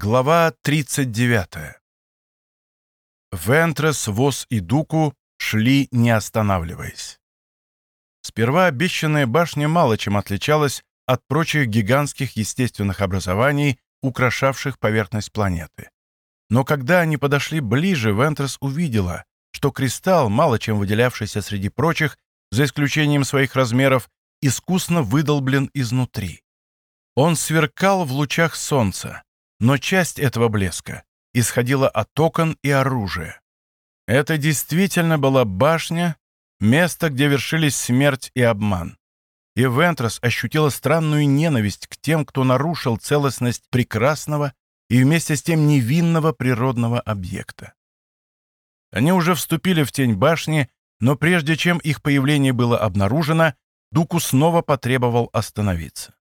Глава 39. Вентрес, Вос и Дуку шли, не останавливаясь. Сперва обещанная башня мало чем отличалась от прочих гигантских естественных образований, украшавших поверхность планеты. Но когда они подошли ближе, Вентрес увидела, что кристалл, мало чем выделявшийся среди прочих, за исключением своих размеров, искусно выдолблен изнутри. Он сверкал в лучах солнца, но часть этого блеска исходила от окон и оружия. Это действительно была башня, место, где вершились смерть и обман. И Вентрос ощутила странную ненависть к тем, кто нарушил целостность прекрасного и вместе с тем невинного природного объекта. Они уже вступили в тень башни, но прежде чем их появление было обнаружено, Дуку снова потребовал остановиться.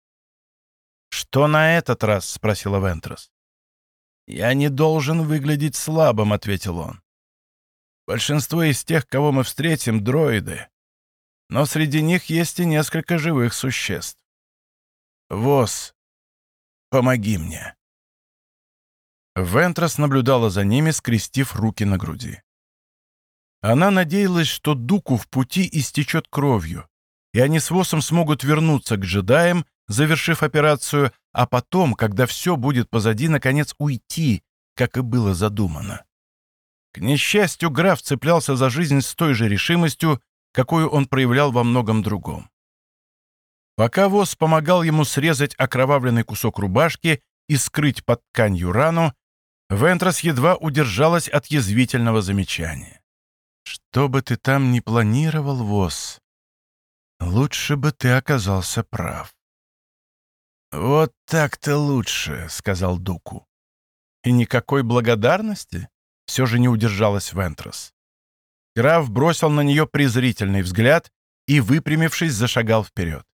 «Что на этот раз?» — спросила Вентрос. «Я не должен выглядеть слабым», — ответил он. «Большинство из тех, кого мы встретим, — дроиды. Но среди них есть и несколько живых существ. Воз, помоги мне». Вентрос наблюдала за ними, скрестив руки на груди. Она надеялась, что Дуку в пути истечет кровью, и они с Восом смогут вернуться к джедаям завершив операцию, а потом, когда все будет позади, наконец уйти, как и было задумано. К несчастью, граф цеплялся за жизнь с той же решимостью, какую он проявлял во многом другом. Пока Воз помогал ему срезать окровавленный кусок рубашки и скрыть под тканью рану, Вентрос едва удержалась от язвительного замечания. «Что бы ты там ни планировал, Воз, лучше бы ты оказался прав». «Вот так-то лучше», — сказал Дуку. «И никакой благодарности?» — все же не удержалась Вентрос. Граф бросил на нее презрительный взгляд и, выпрямившись, зашагал вперед.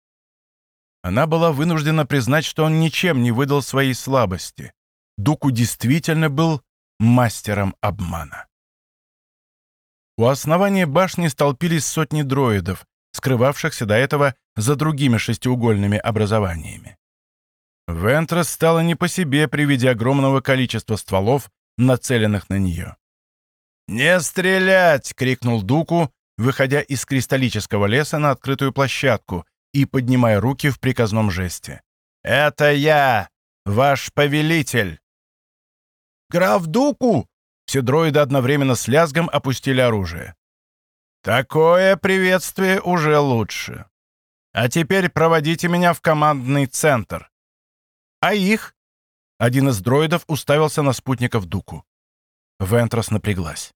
Она была вынуждена признать, что он ничем не выдал своей слабости. Дуку действительно был мастером обмана. У основания башни столпились сотни дроидов, скрывавшихся до этого за другими шестиугольными образованиями. Вентрос стало не по себе при виде огромного количества стволов, нацеленных на нее. «Не стрелять!» — крикнул Дуку, выходя из кристаллического леса на открытую площадку и поднимая руки в приказном жесте. «Это я, ваш повелитель!» «Граф Дуку!» Все дроиды одновременно с лязгом опустили оружие. «Такое приветствие уже лучше. А теперь проводите меня в командный центр. «А их?» Один из дроидов уставился на спутников Дуку. Вентрос напряглась.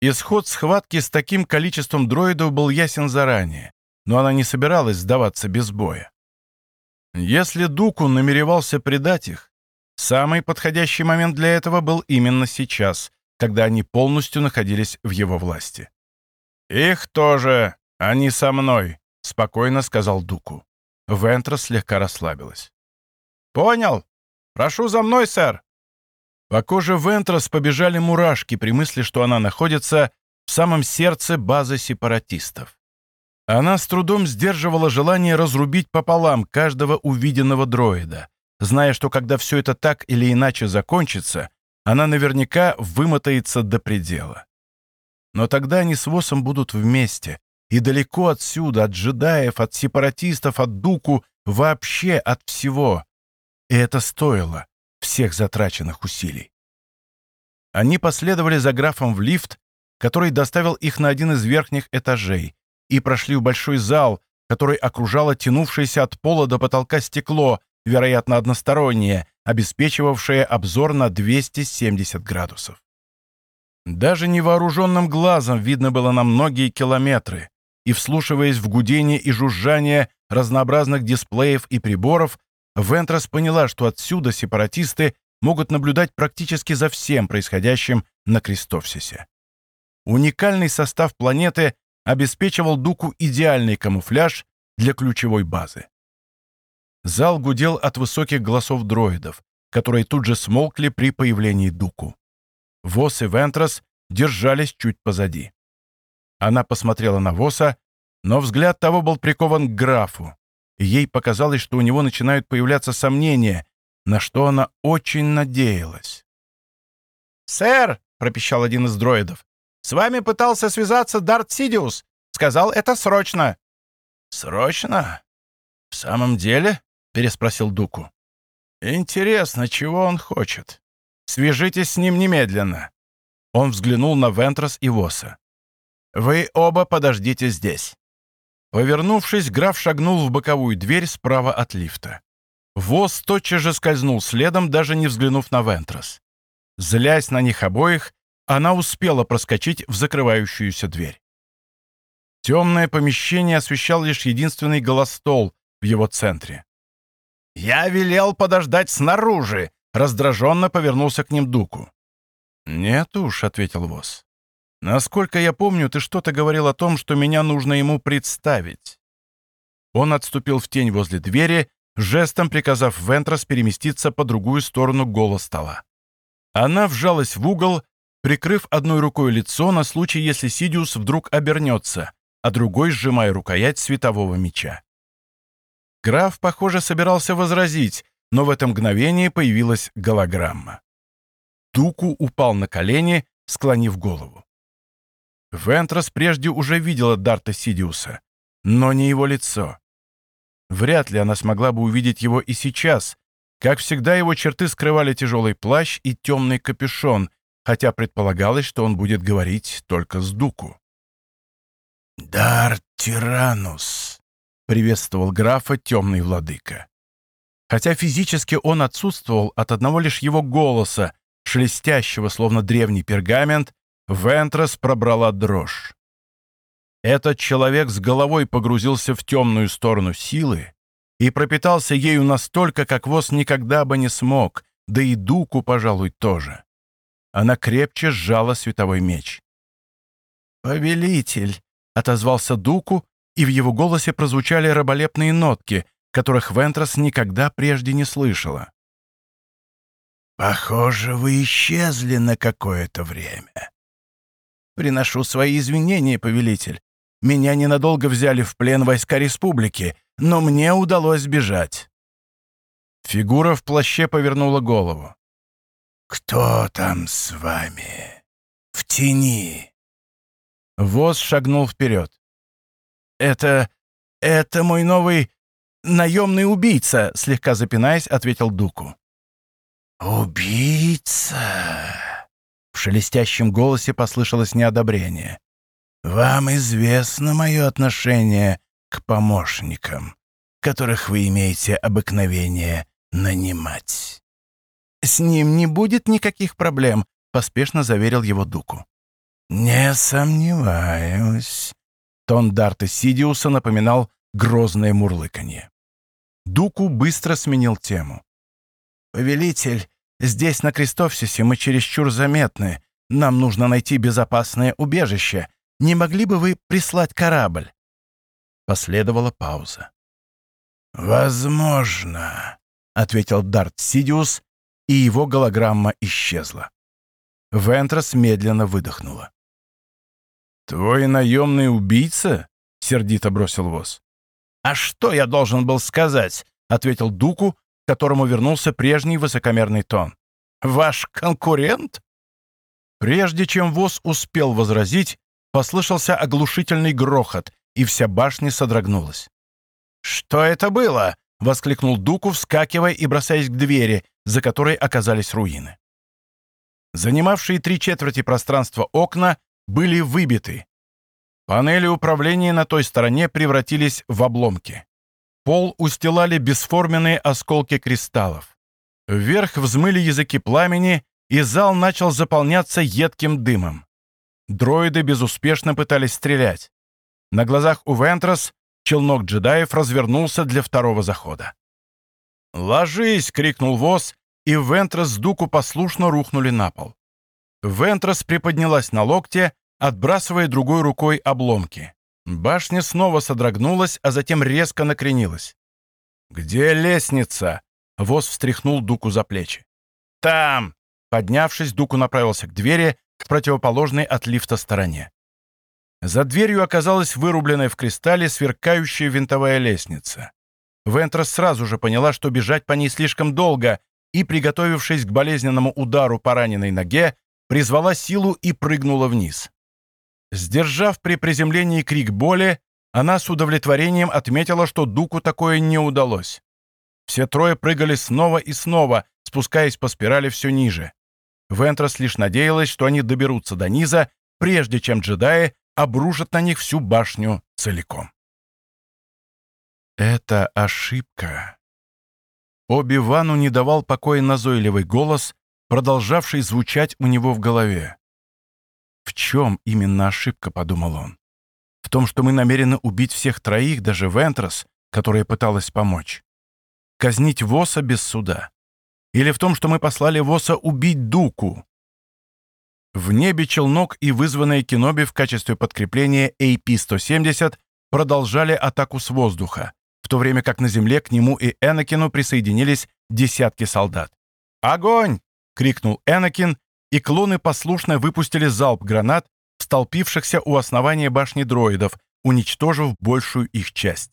Исход схватки с таким количеством дроидов был ясен заранее, но она не собиралась сдаваться без боя. Если Дуку намеревался предать их, самый подходящий момент для этого был именно сейчас, когда они полностью находились в его власти. «Их тоже, они со мной», — спокойно сказал Дуку. Вентрос слегка расслабилась. «Понял. Прошу за мной, сэр». По коже Вентрос побежали мурашки при мысли, что она находится в самом сердце базы сепаратистов. Она с трудом сдерживала желание разрубить пополам каждого увиденного дроида, зная, что когда все это так или иначе закончится, она наверняка вымотается до предела. Но тогда они с Восом будут вместе, и далеко отсюда, от джедаев, от сепаратистов, от Дуку, вообще от всего. И это стоило всех затраченных усилий. Они последовали за графом в лифт, который доставил их на один из верхних этажей, и прошли в большой зал, который окружало тянувшееся от пола до потолка стекло, вероятно, одностороннее, обеспечивавшее обзор на 270 градусов. Даже невооруженным глазом видно было на многие километры, и, вслушиваясь в гудение и жужжание разнообразных дисплеев и приборов, Вентрас поняла, что отсюда сепаратисты могут наблюдать практически за всем происходящим на Крестовсисе. Уникальный состав планеты обеспечивал Дуку идеальный камуфляж для ключевой базы. Зал гудел от высоких голосов дроидов, которые тут же смолкли при появлении Дуку. Вос и Вентрас держались чуть позади. Она посмотрела на Воса, но взгляд того был прикован к графу, ей показалось, что у него начинают появляться сомнения, на что она очень надеялась. «Сэр!» — пропищал один из дроидов. «С вами пытался связаться Дарт Сидиус. Сказал, это срочно». «Срочно? В самом деле?» — переспросил Дуку. «Интересно, чего он хочет? Свяжитесь с ним немедленно». Он взглянул на Вентрос и Воса. «Вы оба подождите здесь». Повернувшись, граф шагнул в боковую дверь справа от лифта. Вос тотчас же скользнул следом, даже не взглянув на Вентрос. Злясь на них обоих, она успела проскочить в закрывающуюся дверь. Темное помещение освещал лишь единственный голостол в его центре. «Я велел подождать снаружи!» — раздраженно повернулся к ним Дуку. «Нет уж», — ответил Вос. «Насколько я помню, ты что-то говорил о том, что меня нужно ему представить». Он отступил в тень возле двери, жестом приказав Вентрос переместиться по другую сторону гола стола. Она вжалась в угол, прикрыв одной рукой лицо на случай, если Сидиус вдруг обернется, а другой сжимая рукоять светового меча. Граф, похоже, собирался возразить, но в это мгновение появилась голограмма. Дуку упал на колени, склонив голову. Вентрос прежде уже видела Дарта Сидиуса, но не его лицо. Вряд ли она смогла бы увидеть его и сейчас. Как всегда, его черты скрывали тяжелый плащ и темный капюшон, хотя предполагалось, что он будет говорить только с Дуку. «Дар Тиранус», — приветствовал графа темный владыка. Хотя физически он отсутствовал от одного лишь его голоса, шелестящего, словно древний пергамент, Вентрос пробрала дрожь. Этот человек с головой погрузился в темную сторону силы и пропитался ею настолько, как Воз никогда бы не смог, да и Дуку, пожалуй, тоже. Она крепче сжала световой меч. «Повелитель!» — отозвался Дуку, и в его голосе прозвучали раболепные нотки, которых Вентрос никогда прежде не слышала. «Похоже, вы исчезли на какое-то время». «Приношу свои извинения, повелитель. Меня ненадолго взяли в плен войска республики, но мне удалось сбежать». Фигура в плаще повернула голову. «Кто там с вами? В тени?» Воз шагнул вперед. «Это... это мой новый наемный убийца», слегка запинаясь, ответил Дуку. «Убийца!» В шелестящем голосе послышалось неодобрение. «Вам известно мое отношение к помощникам, которых вы имеете обыкновение нанимать». «С ним не будет никаких проблем», — поспешно заверил его Дуку. «Не сомневаюсь». Тон Дарта Сидиуса напоминал грозное мурлыканье. Дуку быстро сменил тему. «Повелитель, Здесь, на Крестовсисе, мы чересчур заметны. Нам нужно найти безопасное убежище. Не могли бы вы прислать корабль?» Последовала пауза. «Возможно», — ответил Дарт Сидиус, и его голограмма исчезла. Вентрос медленно выдохнула. «Твой наемный убийца?» — сердито бросил Воз. «А что я должен был сказать?» — ответил Дуку, к которому вернулся прежний высокомерный тон. «Ваш конкурент?» Прежде чем ВОЗ успел возразить, послышался оглушительный грохот, и вся башня содрогнулась. «Что это было?» — воскликнул Дуку, вскакивая и бросаясь к двери, за которой оказались руины. Занимавшие три четверти пространства окна были выбиты. Панели управления на той стороне превратились в обломки. Пол устилали бесформенные осколки кристаллов. Вверх взмыли языки пламени, и зал начал заполняться едким дымом. Дроиды безуспешно пытались стрелять. На глазах у Вентрос челнок джедаев развернулся для второго захода. «Ложись!» — крикнул Воз, и Вентрос с Дуку послушно рухнули на пол. Вентрос приподнялась на локте, отбрасывая другой рукой обломки. Башня снова содрогнулась, а затем резко накренилась. «Где лестница?» — Воз встряхнул Дуку за плечи. «Там!» Поднявшись, Дуку направился к двери, к противоположной от лифта стороне. За дверью оказалась вырубленная в кристалле сверкающая винтовая лестница. Вентрос сразу же поняла, что бежать по ней слишком долго, и, приготовившись к болезненному удару по раненой ноге, призвала силу и прыгнула вниз. Сдержав при приземлении крик боли, она с удовлетворением отметила, что Дуку такое не удалось. Все трое прыгали снова и снова, спускаясь по спирали все ниже. Вентрос лишь надеялась, что они доберутся до низа, прежде чем джедаи обрушат на них всю башню целиком. Это ошибка. Оби-Вану не давал покоя назойливый голос, продолжавший звучать у него в голове. «В чем именно ошибка?» — подумал он. «В том, что мы намерены убить всех троих, даже Вентрос, которая пыталась помочь. Казнить Воса без суда. Или в том, что мы послали Воса убить Дуку. В небе челнок и вызванные Киноби в качестве подкрепления AP-170 продолжали атаку с воздуха, в то время как на земле к нему и Энакину присоединились десятки солдат. «Огонь!» — крикнул Энакин, и клоны послушно выпустили залп гранат столпившихся у основания башни дроидов, уничтожив большую их часть.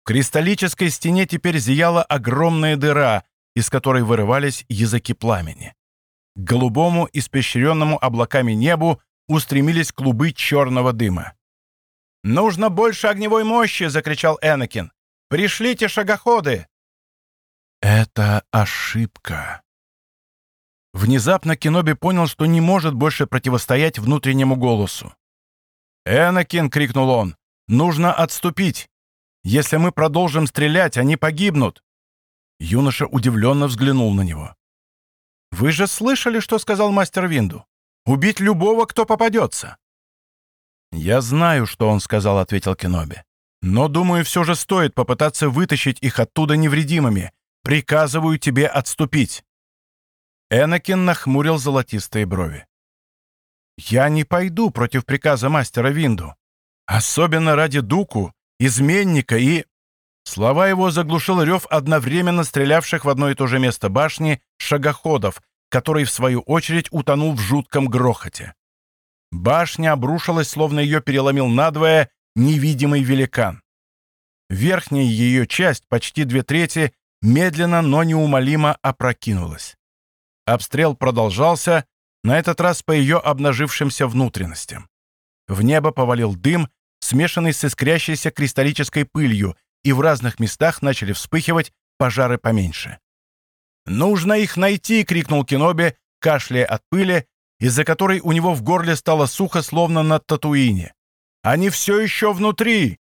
В кристаллической стене теперь зияла огромная дыра, из которой вырывались языки пламени. К голубому, испещренному облаками небу устремились клубы черного дыма. «Нужно больше огневой мощи!» — закричал Энакин. «Пришлите шагоходы!» Это ошибка. Внезапно Кеноби понял, что не может больше противостоять внутреннему голосу. «Энакин!» — крикнул он. «Нужно отступить! Если мы продолжим стрелять, они погибнут!» Юноша удивленно взглянул на него. «Вы же слышали, что сказал мастер Винду? Убить любого, кто попадется!» «Я знаю, что он сказал», — ответил Кеноби. «Но, думаю, все же стоит попытаться вытащить их оттуда невредимыми. Приказываю тебе отступить». Энакин нахмурил золотистые брови. «Я не пойду против приказа мастера Винду. Особенно ради Дуку, изменника и...» Слова его заглушил рев одновременно стрелявших в одно и то же место башни шагоходов, который, в свою очередь, утонул в жутком грохоте. Башня обрушилась, словно ее переломил надвое невидимый великан. Верхняя ее часть, почти две трети, медленно, но неумолимо опрокинулась. Обстрел продолжался, на этот раз по ее обнажившимся внутренностям. В небо повалил дым, смешанный с искрящейся кристаллической пылью, и в разных местах начали вспыхивать пожары поменьше. «Нужно их найти!» — крикнул Киноби, кашляя от пыли, из-за которой у него в горле стало сухо, словно на Татуине. «Они все еще внутри!»